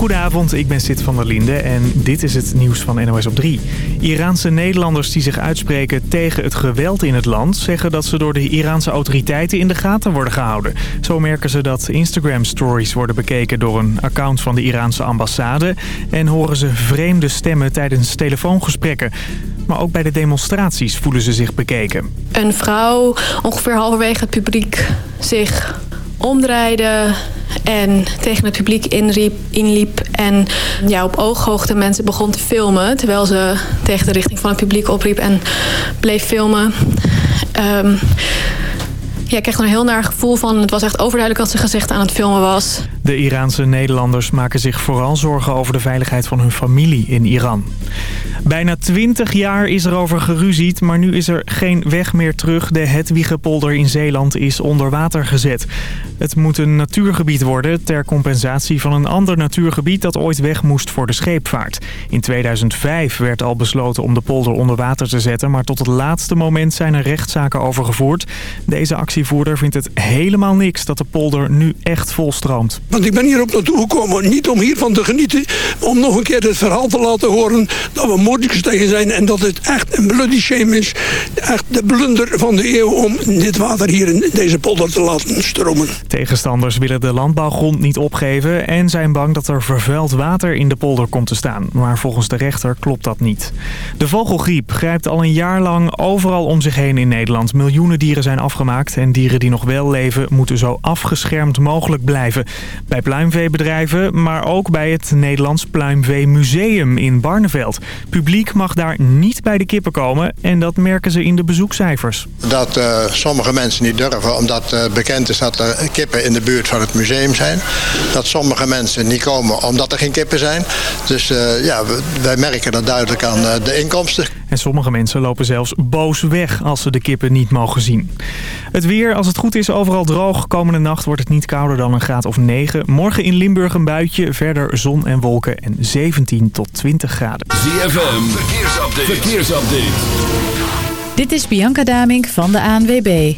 Goedenavond, ik ben Sid van der Linde en dit is het nieuws van NOS op 3. Iraanse Nederlanders die zich uitspreken tegen het geweld in het land... zeggen dat ze door de Iraanse autoriteiten in de gaten worden gehouden. Zo merken ze dat Instagram-stories worden bekeken door een account van de Iraanse ambassade... en horen ze vreemde stemmen tijdens telefoongesprekken. Maar ook bij de demonstraties voelen ze zich bekeken. Een vrouw ongeveer halverwege het publiek zich omdraaide en tegen het publiek inliep en ja, op ooghoogte mensen begon te filmen... terwijl ze tegen de richting van het publiek opriep en bleef filmen. Um, ja, ik kreeg er een heel naar gevoel van. Het was echt overduidelijk dat ze gezicht aan het filmen was. De Iraanse Nederlanders maken zich vooral zorgen over de veiligheid van hun familie in Iran. Bijna 20 jaar is er over geruzied, maar nu is er geen weg meer terug. De Hedwigepolder in Zeeland is onder water gezet. Het moet een natuurgebied worden ter compensatie van een ander natuurgebied dat ooit weg moest voor de scheepvaart. In 2005 werd al besloten om de polder onder water te zetten, maar tot het laatste moment zijn er rechtszaken over gevoerd. Deze actievoerder vindt het helemaal niks dat de polder nu echt volstroomt. Want ik ben hier op naartoe gekomen niet om hiervan te genieten, om nog een keer het verhaal te laten horen dat we zijn en dat het echt een bloody shame is. Echt de blunder van de eeuw om dit water hier in deze polder te laten stromen. Tegenstanders willen de landbouwgrond niet opgeven en zijn bang dat er vervuild water in de polder komt te staan. Maar volgens de rechter klopt dat niet. De vogelgriep grijpt al een jaar lang overal om zich heen in Nederland. Miljoenen dieren zijn afgemaakt en dieren die nog wel leven moeten zo afgeschermd mogelijk blijven. Bij pluimveebedrijven, maar ook bij het Nederlands Pluimveemuseum in Barneveld. Publiek mag daar niet bij de kippen komen en dat merken ze in de bezoekcijfers. Dat uh, sommige mensen niet durven omdat uh, bekend is dat er kippen in de buurt van het museum zijn. Dat sommige mensen niet komen omdat er geen kippen zijn. Dus uh, ja, wij merken dat duidelijk aan de inkomsten. En sommige mensen lopen zelfs boos weg als ze de kippen niet mogen zien. Het weer, als het goed is, overal droog. Komende nacht wordt het niet kouder dan een graad of 9. Morgen in Limburg een buitje, verder zon en wolken en 17 tot 20 graden. ZFM, verkeersupdate. verkeersupdate. Dit is Bianca Damink van de ANWB.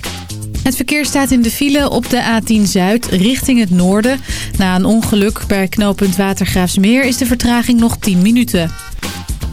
Het verkeer staat in de file op de A10 Zuid richting het noorden. Na een ongeluk bij knooppunt Watergraafsmeer is de vertraging nog 10 minuten.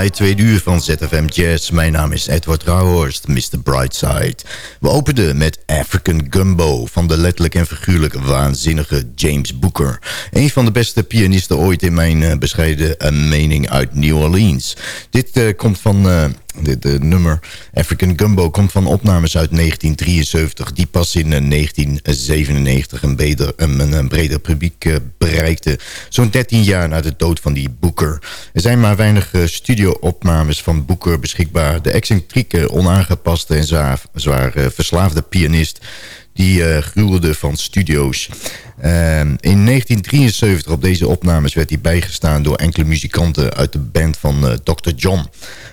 Bij tweede uur van ZFM Jazz. Mijn naam is Edward Rauhorst, Mr. Brightside. We openden met African Gumbo van de letterlijk en figuurlijk waanzinnige James Booker. Een van de beste pianisten ooit in mijn uh, bescheiden uh, mening uit New Orleans. Dit uh, komt van dit nummer African Gumbo komt van opnames uit 1973... die pas in 1997 een breder, een, breder publiek uh, bereikte. Zo'n 13 jaar na de dood van die Booker. Er zijn maar weinig uh, studio-opnames van Booker beschikbaar. De excentrieke, onaangepaste en zwaar, zwaar verslaafde pianist die uh, gruwelde van studio's. Uh, in 1973 op deze opnames werd hij bijgestaan door enkele muzikanten uit de band van uh, Dr. John.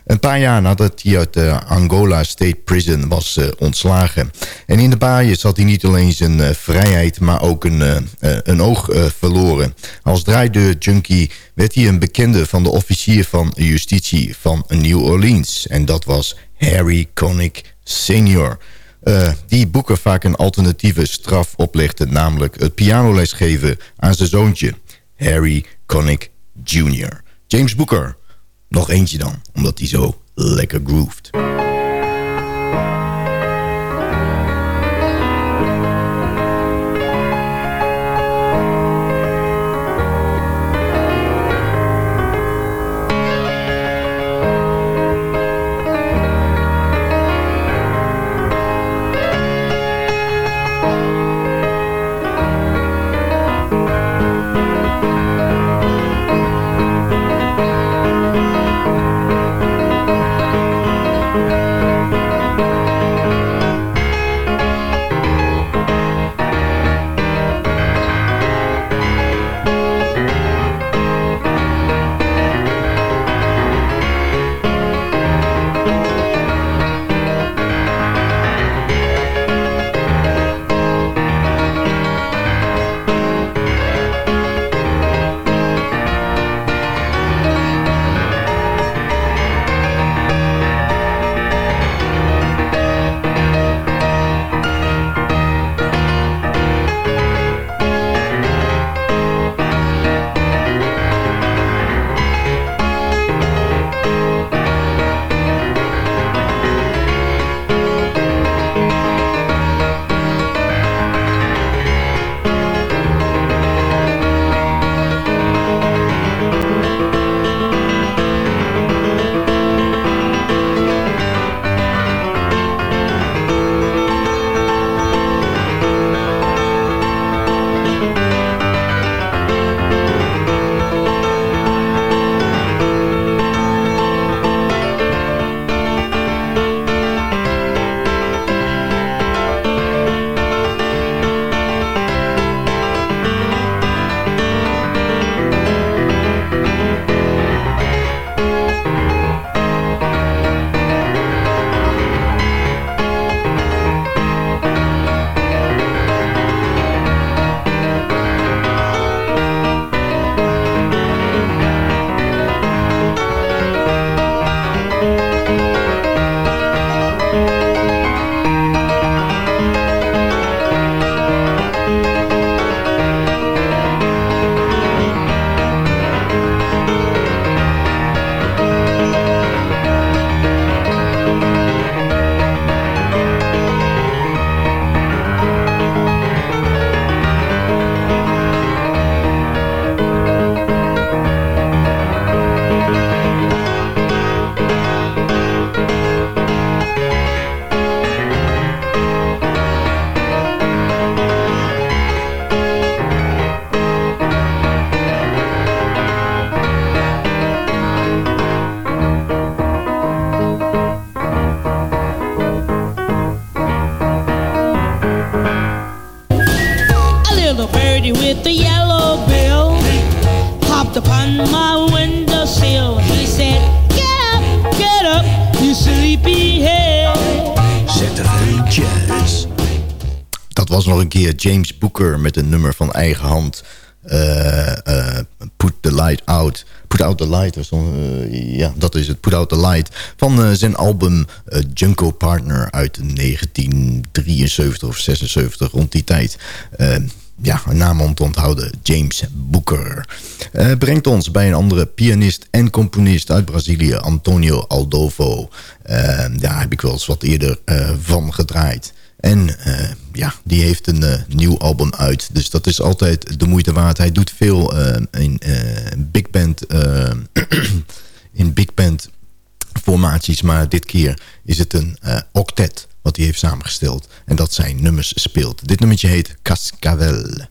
Een paar jaar nadat hij uit de Angola State Prison was ontslagen. En in de baaien zat hij niet alleen zijn vrijheid, maar ook een, een oog verloren. Als draaideur-junkie werd hij een bekende van de officier van justitie van New Orleans. En dat was Harry Connick Sr., uh, die boeken vaak een alternatieve straf oplegde... namelijk het pianoles geven aan zijn zoontje, Harry Connick Jr. James Booker, nog eentje dan, omdat hij zo lekker grooved. James Booker met een nummer van eigen hand. Uh, uh, put the light out. Put out the light. Uh, ja, dat is het. Put out the light. Van zijn album Junko Partner uit 1973 of 76 rond die tijd. ja, een naam om te onthouden. James Booker. brengt ons bij een andere pianist en componist uit Brazilië. Antonio Aldovo. daar heb ik wel eens wat eerder van gedraaid. En ja, die heeft een nieuw album uit. Dus dat is altijd de moeite waard. Hij doet veel in big band... in big band formaties. Maar dit keer is het een octet wat hij heeft samengesteld. En dat zijn nummers speelt. Dit nummertje heet Cascavel.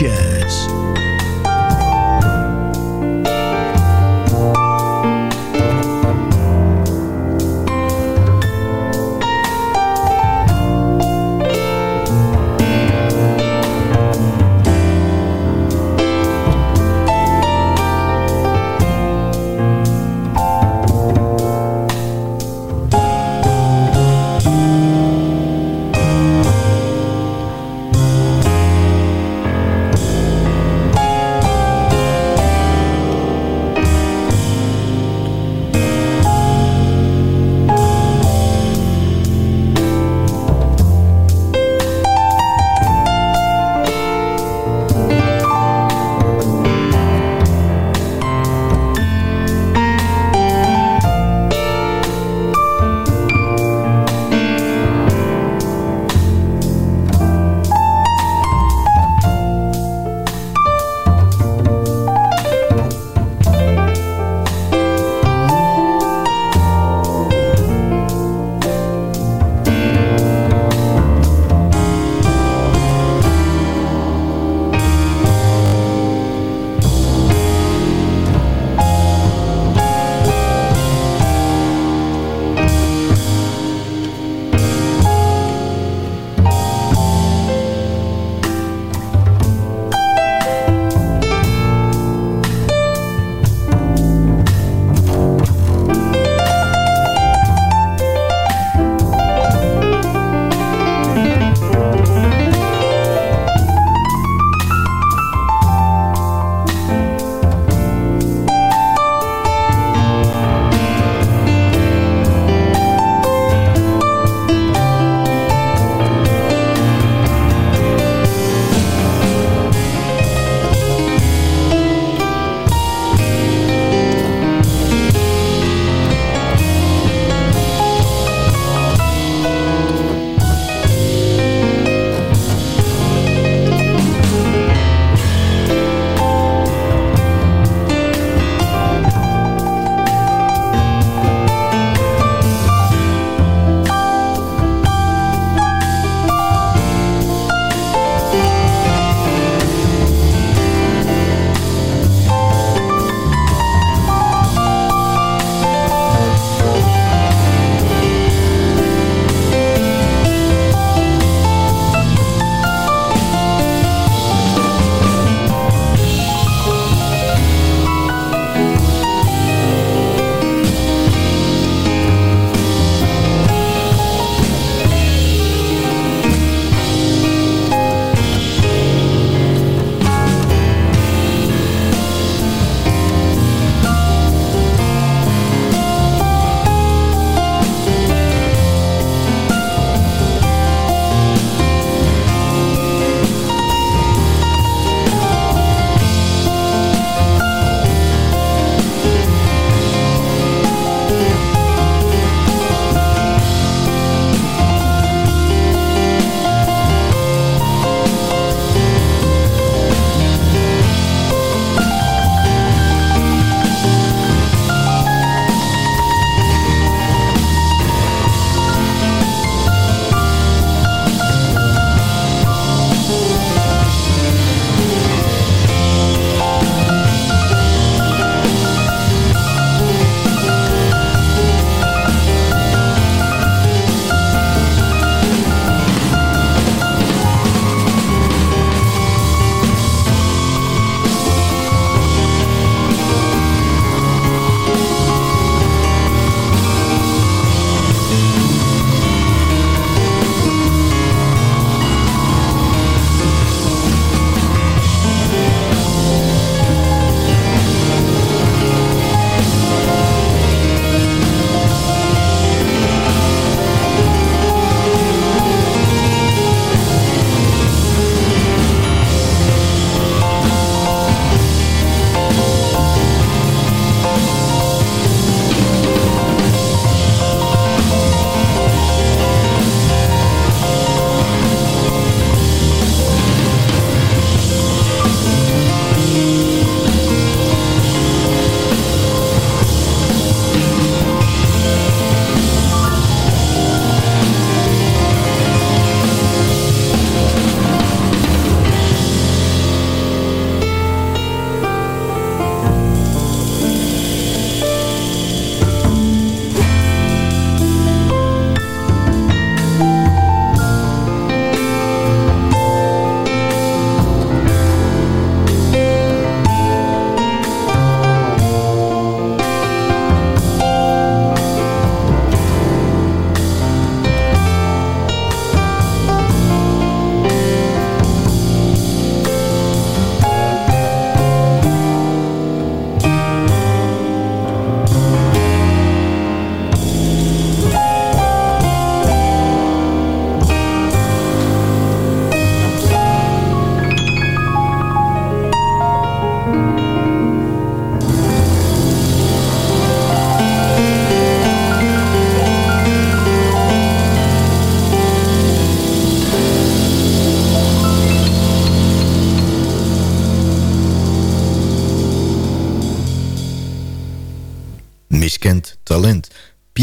Sanchez.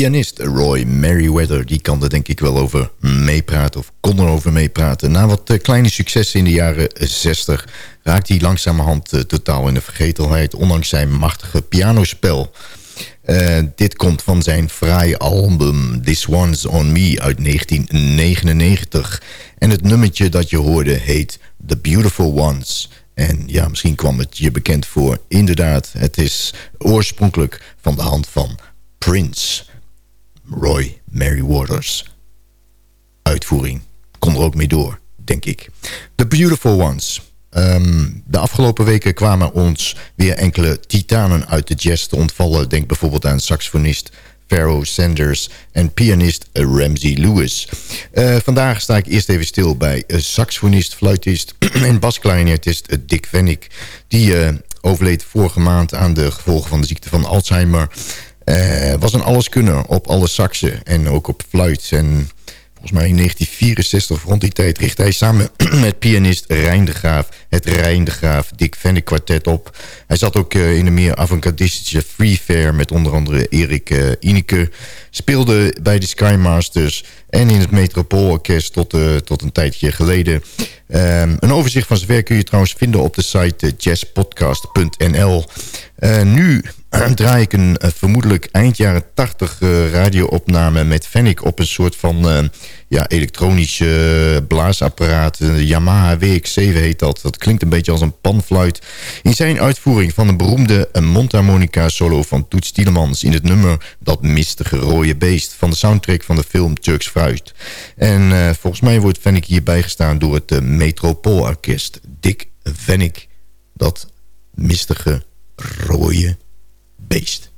Pianist Roy Merriweather, die kan er denk ik wel over meepraten... of kon er over meepraten. Na wat eh, kleine successen in de jaren 60... raakt hij langzamerhand uh, totaal in de vergetelheid... ondanks zijn machtige pianospel... Uh, dit komt van zijn fraaie album This One's On Me uit 1999. En het nummertje dat je hoorde heet The Beautiful Ones. En ja, misschien kwam het je bekend voor. Inderdaad, het is oorspronkelijk van de hand van Prince. Roy Mary Waters. Uitvoering kon er ook mee door, denk ik. The Beautiful Ones. Um, de afgelopen weken kwamen ons weer enkele titanen uit de jazz te ontvallen. Denk bijvoorbeeld aan saxofonist Pharaoh Sanders en pianist Ramsey Lewis. Uh, vandaag sta ik eerst even stil bij saxofonist, fluitist en basklarinetist Dick Vennick. Die overleed vorige maand aan de gevolgen van de ziekte van Alzheimer. Uh, was een alleskunner op alle saxen en ook op fluit. En volgens mij in 1964 rond die tijd richtte hij samen met pianist Rijn de Graaf het Rijn de Graaf Dick Vennick kwartet op. Hij zat ook uh, in de meer avant-gardistische Free Fair met onder andere Erik uh, Ineke. Speelde bij de Skymasters en in het Metropoolorkest tot, tot een tijdje geleden. Um, een overzicht van zijn werk kun je trouwens vinden op de site jazzpodcast.nl. nu draai ik een vermoedelijk eind jaren 80 radioopname met Fennick op een soort van ja, elektronische blaasapparaat. De Yamaha WX7 heet dat. Dat klinkt een beetje als een panfluit. In zijn uitvoering van een beroemde mondharmonica solo van Toets Tielemans... in het nummer Dat mistige rode beest van de soundtrack van de film Turks Fruit. En volgens mij wordt Fennick hier bijgestaan door het Metropoolorkest. Dick Fennick, dat mistige rode beest.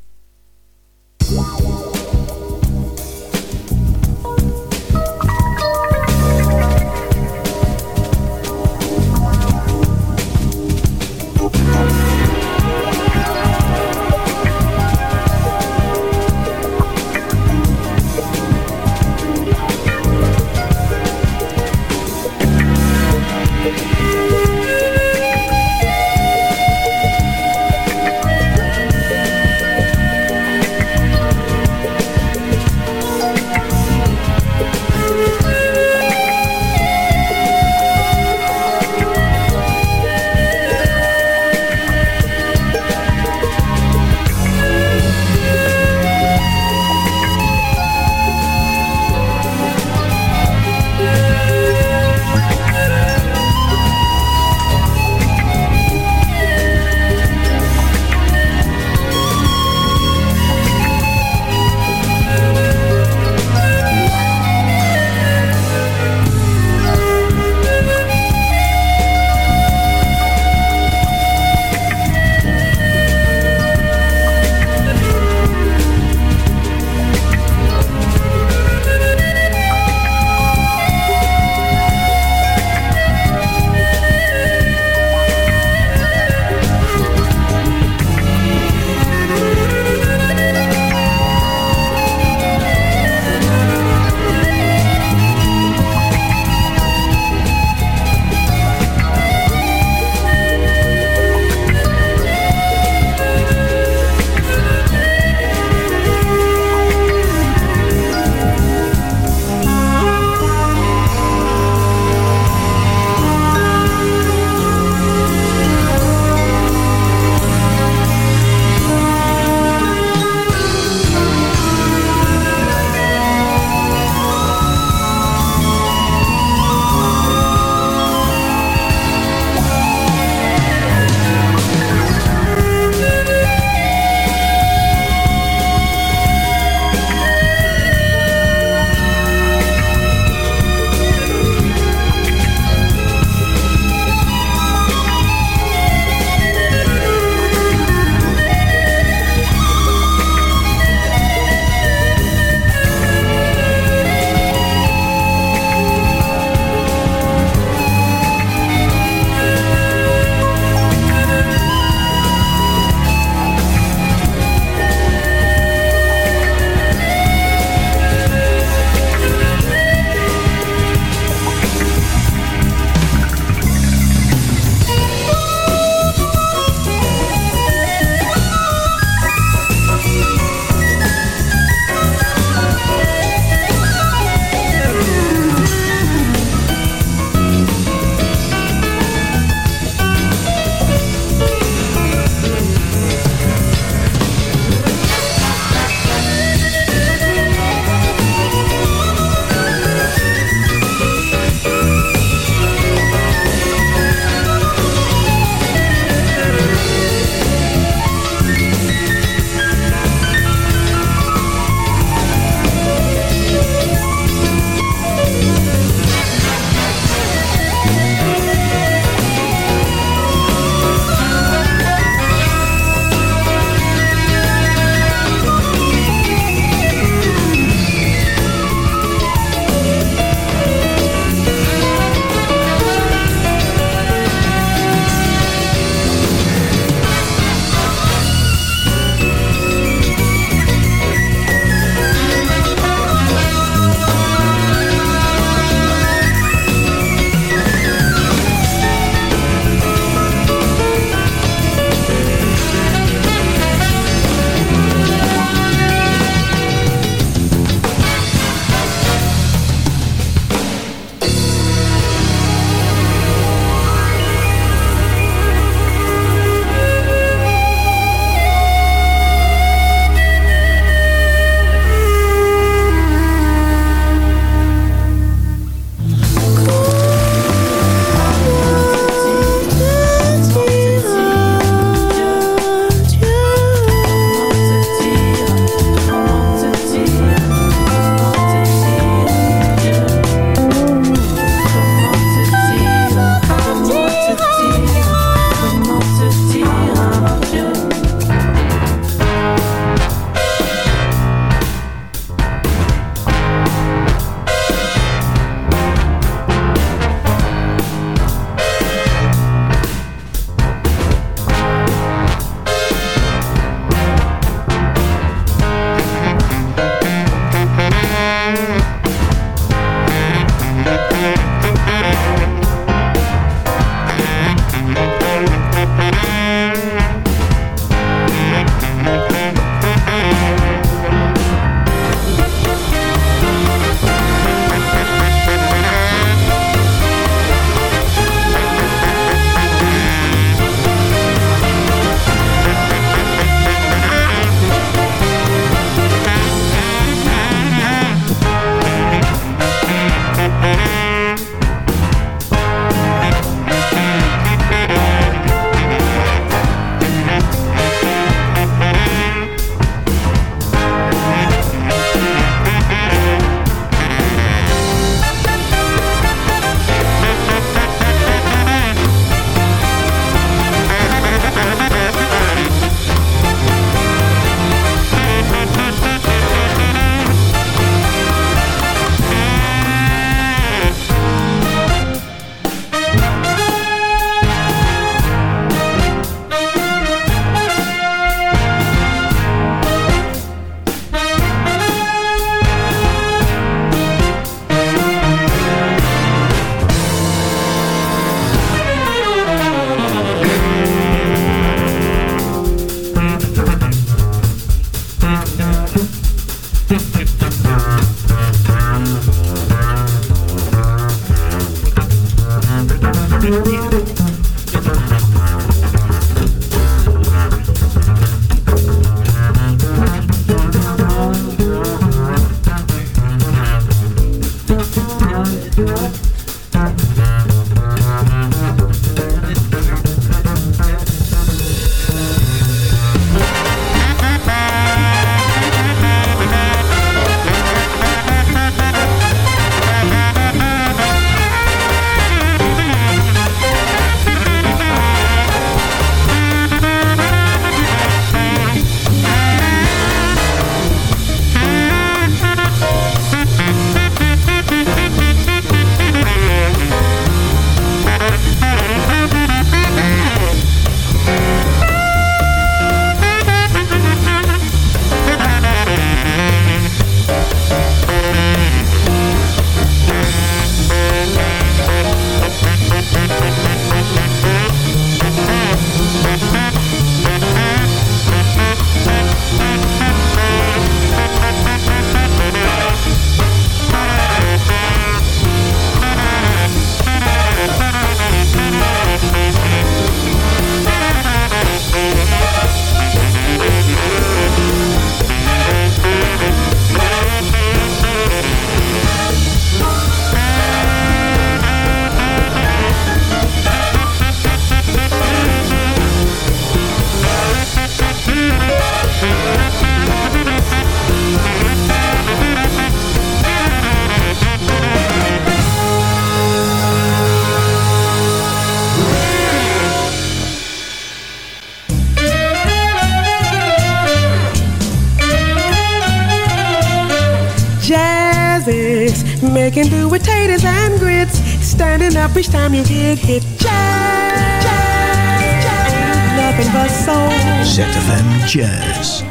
Making do with taters and grits. Standing up each time you get hit. Jazz, jazz, jazz. Nothing but soul. ZFM Jazz.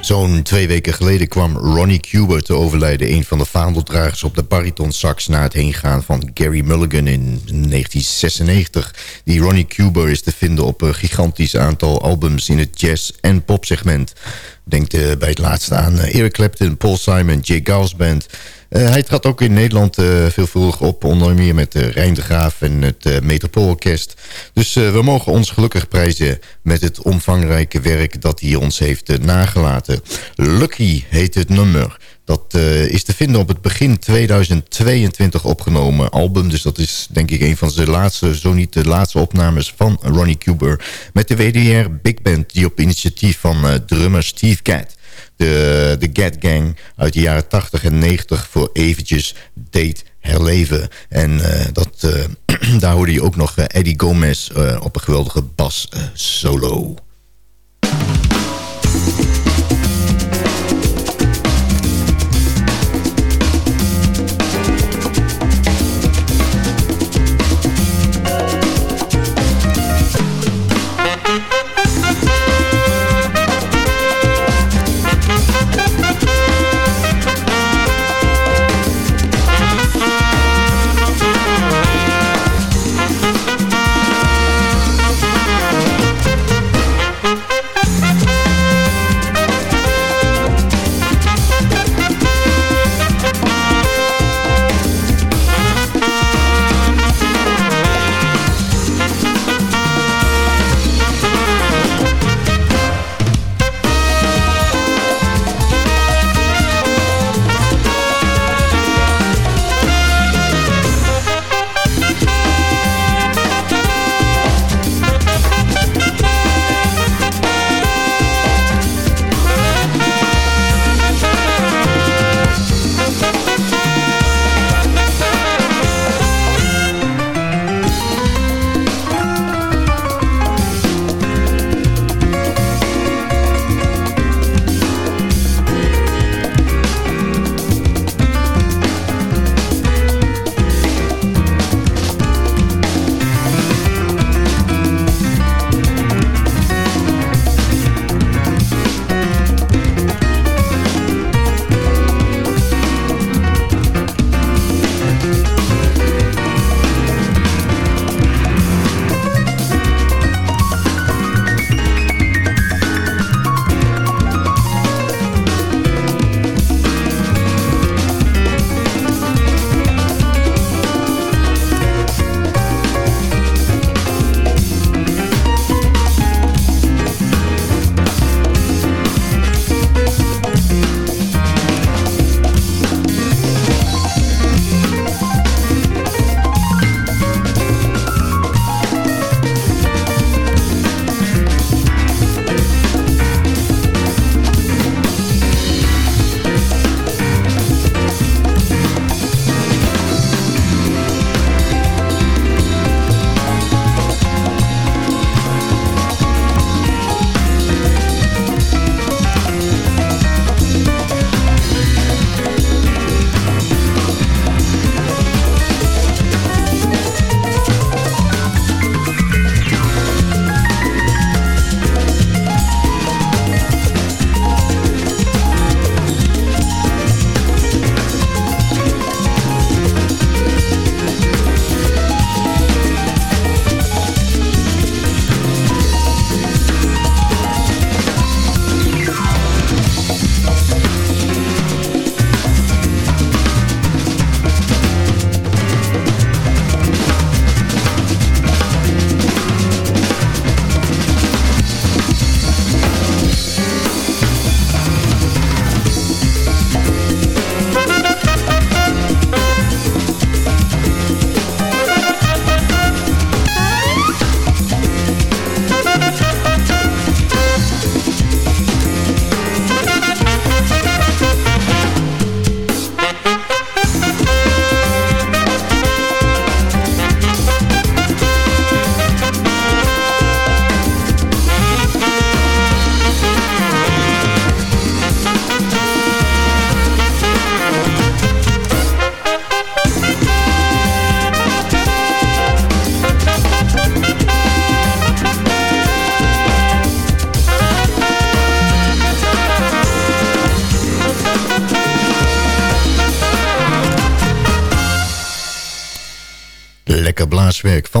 Zo'n twee weken geleden kwam Ronnie Cuber te overlijden... een van de vaandeldragers op de bariton sax... na het heengaan van Gary Mulligan in 1996. Die Ronnie Cuber is te vinden op een gigantisch aantal albums... in het jazz- en popsegment. Denk uh, bij het laatste aan uh, Eric Clapton, Paul Simon, Jay Giles Band... Uh, hij trad ook in Nederland uh, veelvuldig op. Onder meer met uh, Rijn de Graaf en het Metropoolorkest. Dus we mogen ons gelukkig prijzen met het omvangrijke werk dat hij ons heeft nagelaten. Lucky heet het nummer. Dat is te vinden op het begin 2022 opgenomen album. Dus dat is denk ik een van zijn laatste, zo niet de laatste opnames van Ronnie Cuber. Met de WDR Big Band die op initiatief van drummer Steve Gadd de, de Get Gang uit de jaren 80 en 90 voor eventjes deed herleven. En uh, dat, uh, daar hoorde je ook nog uh, Eddie Gomez op een geweldige bas solo.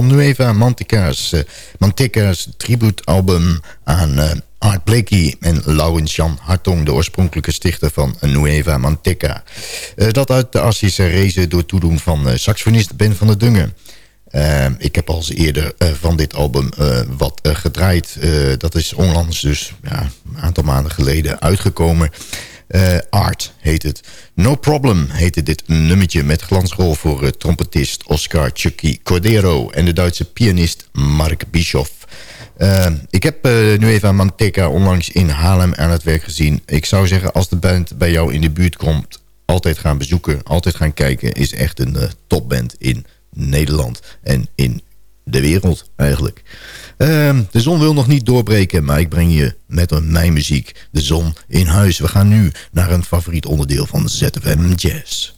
Van Nueva Mantica's, uh, Mantica's tributealbum aan uh, Art Blakey en Laurens Jan Hartong, de oorspronkelijke stichter van Nueva Mantica. Uh, dat uit de Assische Rezen door toedoen van saxofonist Ben van der Dungen. Ik heb al eens eerder van dit album wat gedraaid. dat is onlangs dus ja, een aantal maanden geleden uitgekomen. Art heet het. No Problem heette dit nummertje met glansrol voor trompetist Oscar Chucky Cordero... en de Duitse pianist Mark Bischoff. ik heb nu even Manteca onlangs in Haarlem aan het werk gezien. Ik zou zeggen, als de band bij jou in de buurt komt... altijd gaan bezoeken, altijd gaan kijken... is echt een topband in Nederland en in de wereld eigenlijk. Uh, de zon wil nog niet doorbreken, maar ik breng je met mijn muziek de zon in huis. We gaan nu naar een favoriet onderdeel van ZFM Jazz.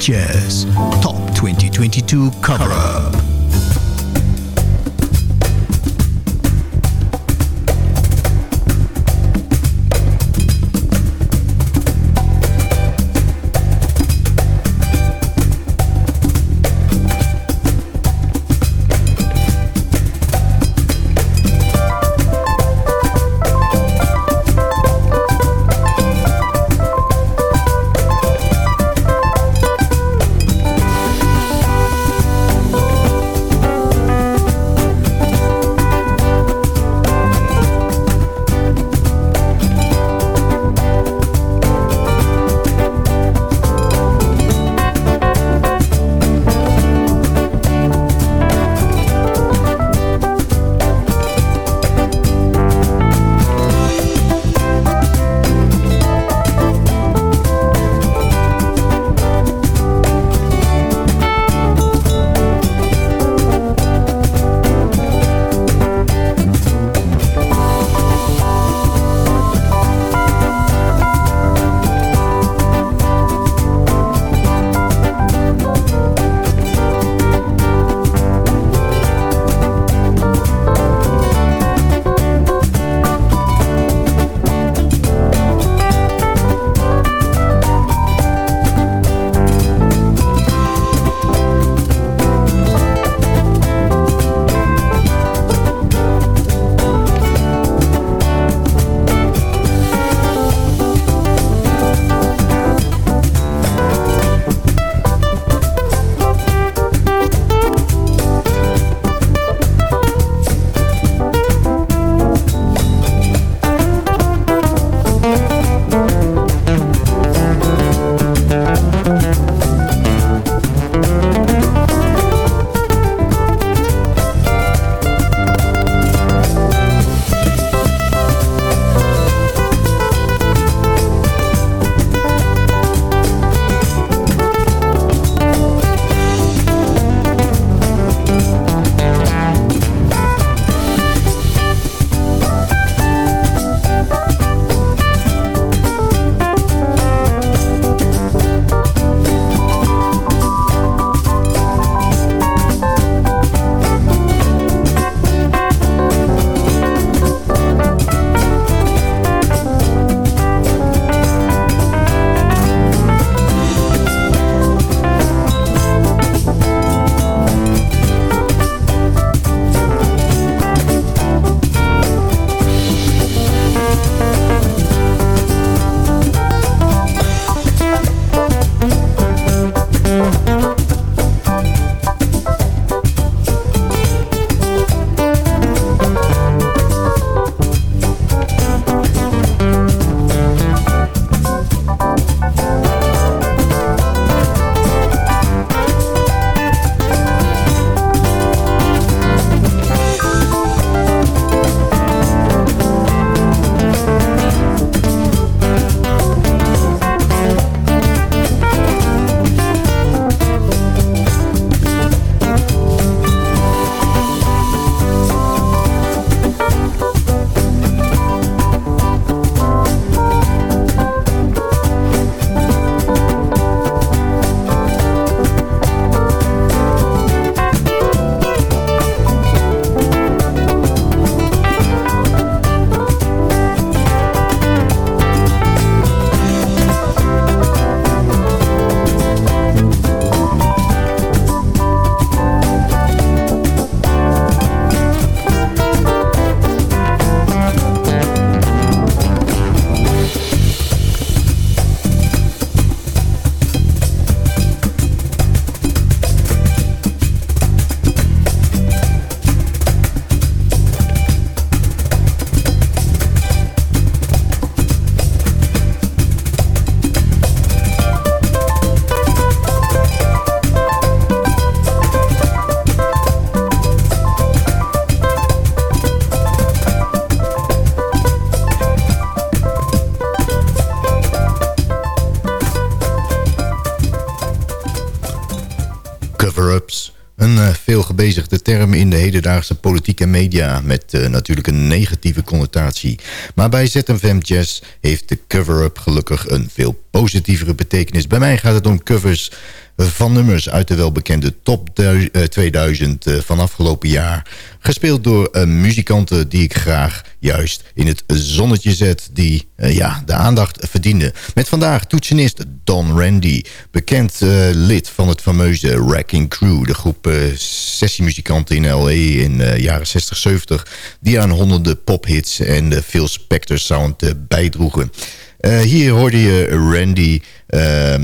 Jazz Top 2022 Cover Up. Gebezigde term in de hedendaagse politiek en media... met uh, natuurlijk een negatieve connotatie. Maar bij ZFM Jazz heeft de cover-up gelukkig een veel positievere betekenis. Bij mij gaat het om covers van nummers uit de welbekende top 2000 uh, van afgelopen jaar. Gespeeld door uh, muzikanten die ik graag juist in het zonnetje zet... die ja, de aandacht verdienden. Met vandaag toetsenist Don Randy. Bekend lid van het fameuze Wrecking Crew. De groep sessiemuzikanten in L.A. in de jaren 60, 70... die aan honderden pophits en de Phil Spector sound bijdroegen. Hier hoorde je Randy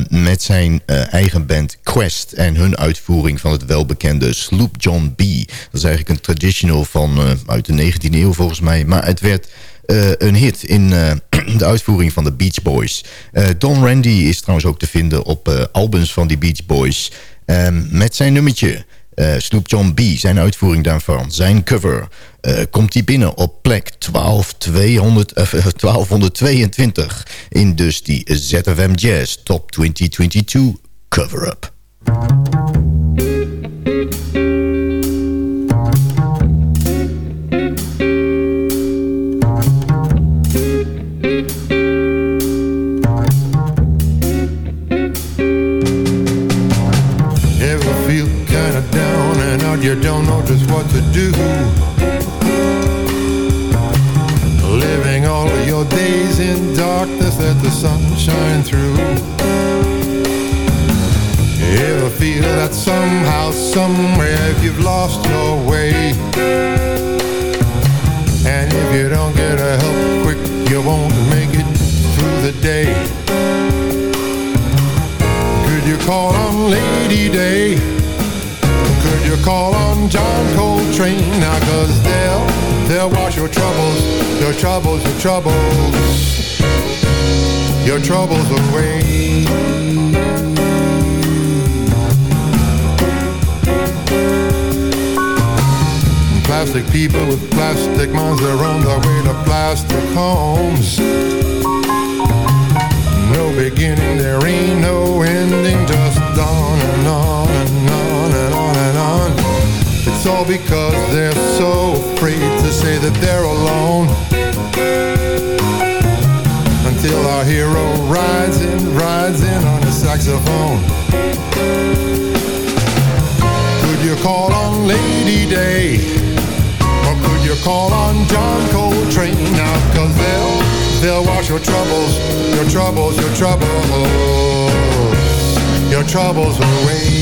met zijn uh, eigen band Quest... en hun uitvoering van het welbekende Sloop John B. Dat is eigenlijk een traditional van uit de 19e eeuw volgens mij. Maar het werd een hit in de uitvoering van de Beach Boys. Don Randy is trouwens ook te vinden op albums van die Beach Boys... Ehm, met zijn nummertje... Uh, Snoop John B, zijn uitvoering daarvan, zijn cover... Uh, komt hij binnen op plek 12, 200, uh, 1222... in dus die ZFM Jazz Top 2022 cover-up. You don't know just what to do. Living all of your days in darkness, let the sun shine through. Ever feel that somehow, somewhere, If you've lost your way? And if you don't get a help quick, you won't make it through the day. Could you call on Lady Day? Call on John Coltrane. Now cause they'll they'll wash your troubles your troubles your troubles. Your troubles away. Plastic people with plastic minds They're on their way to plastic homes. No beginning, there ain't no ending Just All because they're so afraid to say that they're alone Until our hero rides in, rides in on a saxophone Could you call on Lady Day? Or could you call on John Coltrane now? Cause they'll, they'll wash your troubles, your troubles, your troubles Your troubles away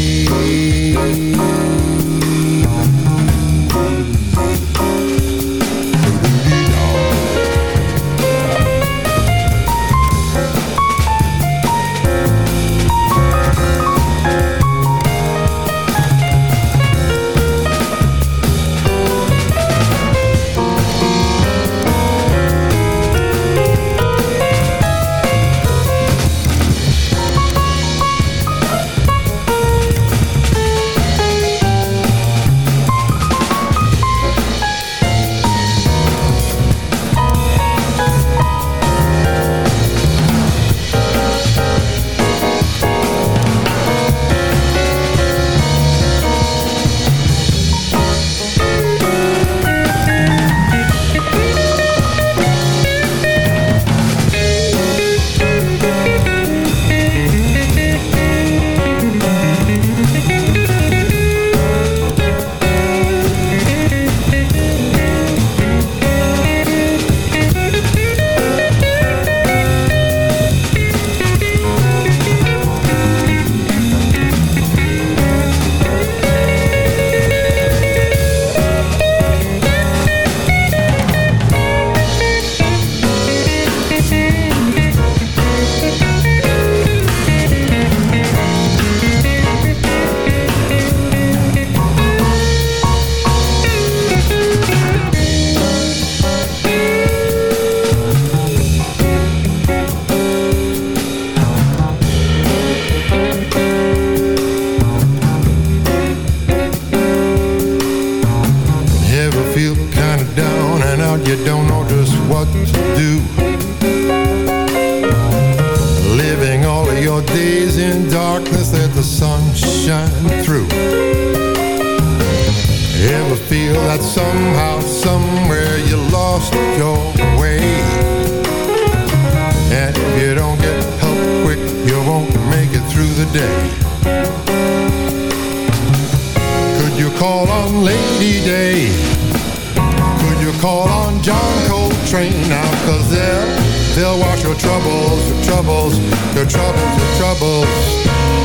Coltrane now? Cause they'll, they'll wash your troubles, your troubles, your troubles, your troubles.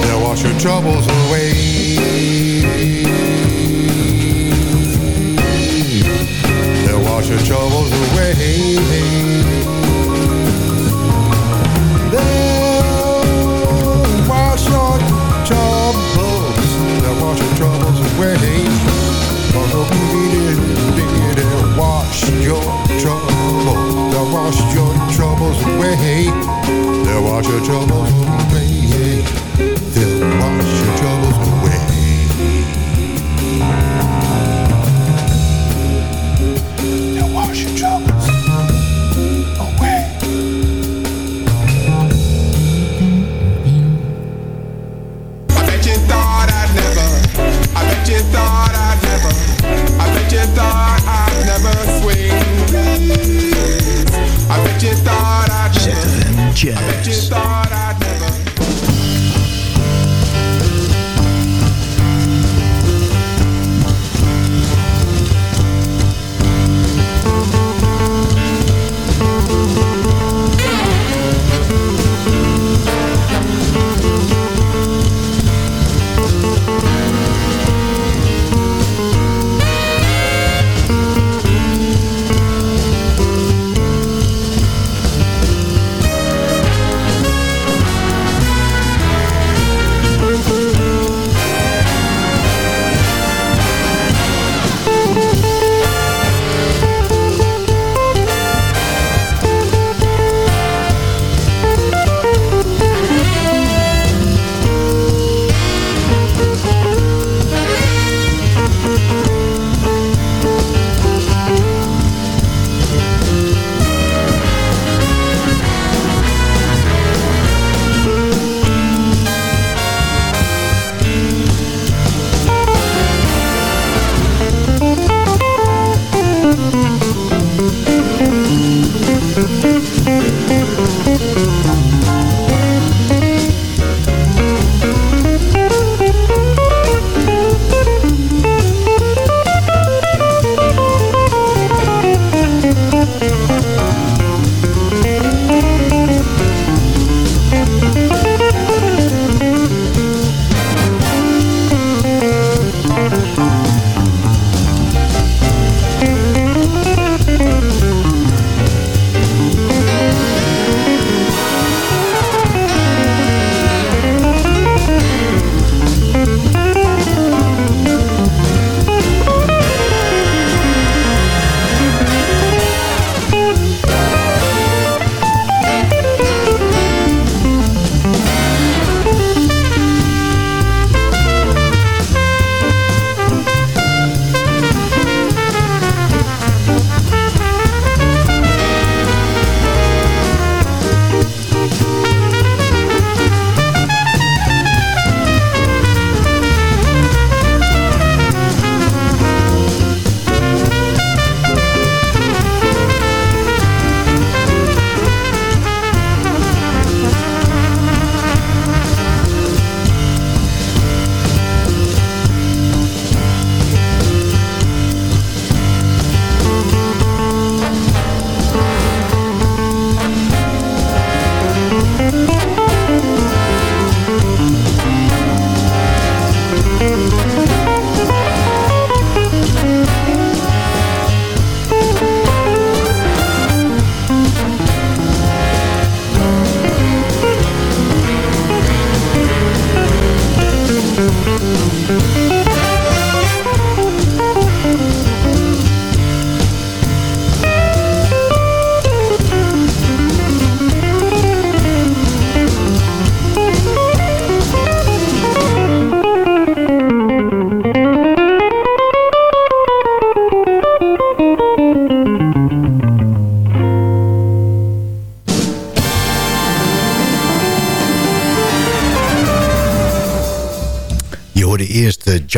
They'll wash your troubles away. They'll wash your troubles away. They'll wash your troubles. They'll wash your troubles away. They'll wash your troubles. They'll wash your troubles away. They'll wash your troubles away. They'll wash your troubles Sanchez.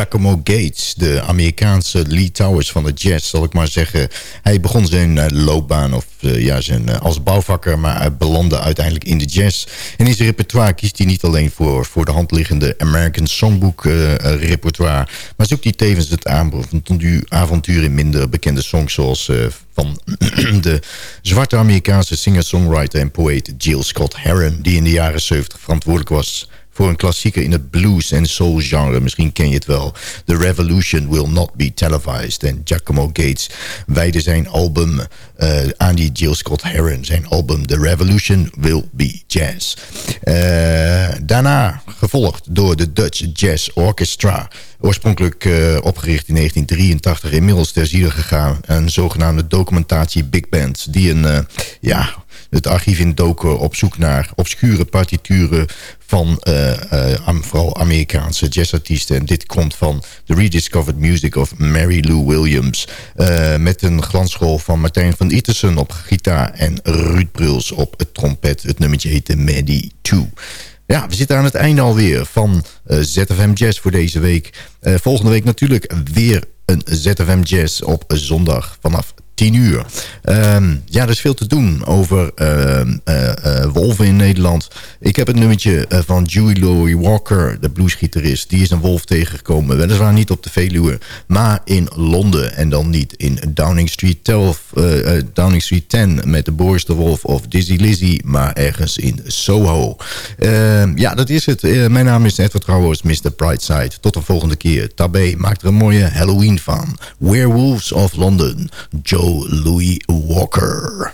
Giacomo Gates, de Amerikaanse Lee Towers van de jazz, zal ik maar zeggen. Hij begon zijn uh, loopbaan of, uh, ja, zijn, als bouwvakker, maar belandde uiteindelijk in de jazz. En in zijn repertoire kiest hij niet alleen voor, voor de hand liggende American Songbook repertoire, maar zoekt hij tevens het avontuur in minder bekende songs zoals van de zwarte Amerikaanse singer-songwriter en poëet Jill Scott Heron... die in de jaren 70 verantwoordelijk was voor een klassieker in het blues- en soul-genre. Misschien ken je het wel. The Revolution Will Not Be Televised. En Giacomo Gates wijde zijn album uh, aan die Jill Scott Heron. Zijn album The Revolution Will Be Jazz. Uh, daarna gevolgd door de Dutch Jazz Orchestra. Oorspronkelijk uh, opgericht in 1983. Inmiddels ter ziele gegaan. Een zogenaamde documentatie Big Band. Die een, ja, het archief in doken op zoek naar obscure partituren van uh, uh, vooral Amerikaanse jazzartiesten. En dit komt van The Rediscovered Music of Mary Lou Williams. Uh, met een glansrol van Martijn van Ittersen op gitaar en Ruud Bruls op het trompet. Het nummertje heette Maddie 2. Ja, we zitten aan het einde alweer van ZFM Jazz voor deze week. volgende week natuurlijk weer een ZFM Jazz op zondag vanaf 10 uur. Um, ja, er is veel te doen over uh, uh, wolven in Nederland. Ik heb het nummertje van Julie Louis Walker, de bluesgitarist. Die is een wolf tegengekomen. Weliswaar niet op de Veluwe, maar in Londen. En dan niet in Downing Street, 12, Downing Street 10 met de Boris de Wolf of Dizzy Lizzy. Maar ergens in Soho. Ehm, ja, dat is het. mijn naam is Edward Trouwers, Mr. Brightside. Tot de volgende keer. Tabé maakt er een mooie Halloween van. Werewolves of London. Joe Louis Walker.